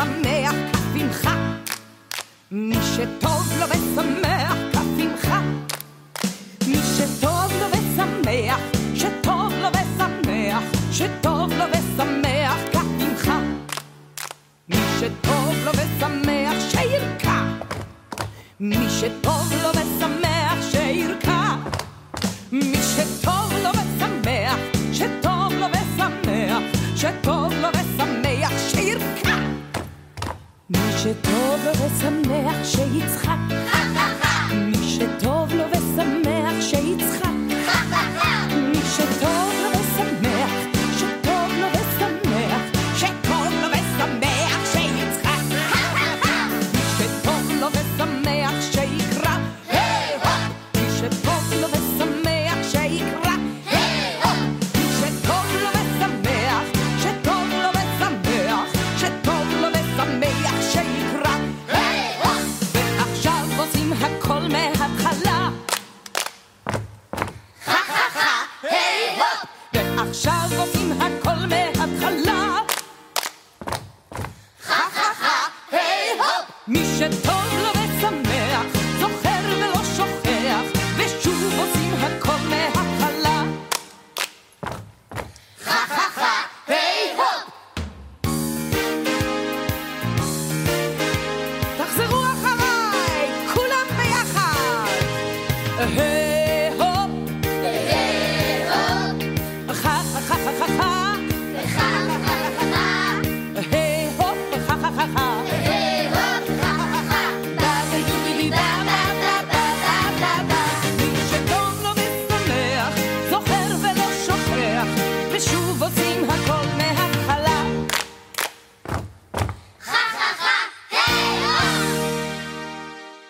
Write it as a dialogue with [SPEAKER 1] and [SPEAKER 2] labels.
[SPEAKER 1] ושמח כף עמך. מי שטוב לו ושמח כף עמך. מי שטוב לו ושמח, שטוב לו ושמח, שטוב לו ושמח כף עמך. מי שטוב לו ושמח, שירקע. מי שטוב לו ושמח, שירקע. מי שטוב לו ושמח, שטוב לו ושמח, שטוב לו ושמח. מי שטוב ושמח שיצחק. עכשיו עושים הכל מההתחלה. חה חה חה, היי הופ! מי שטוב לו ושמח, זוכר ולא שוכח, ושוב עושים הכל מההתחלה. חה חה חה, היי הופ! תחזרו אחריי, כולם ביחד!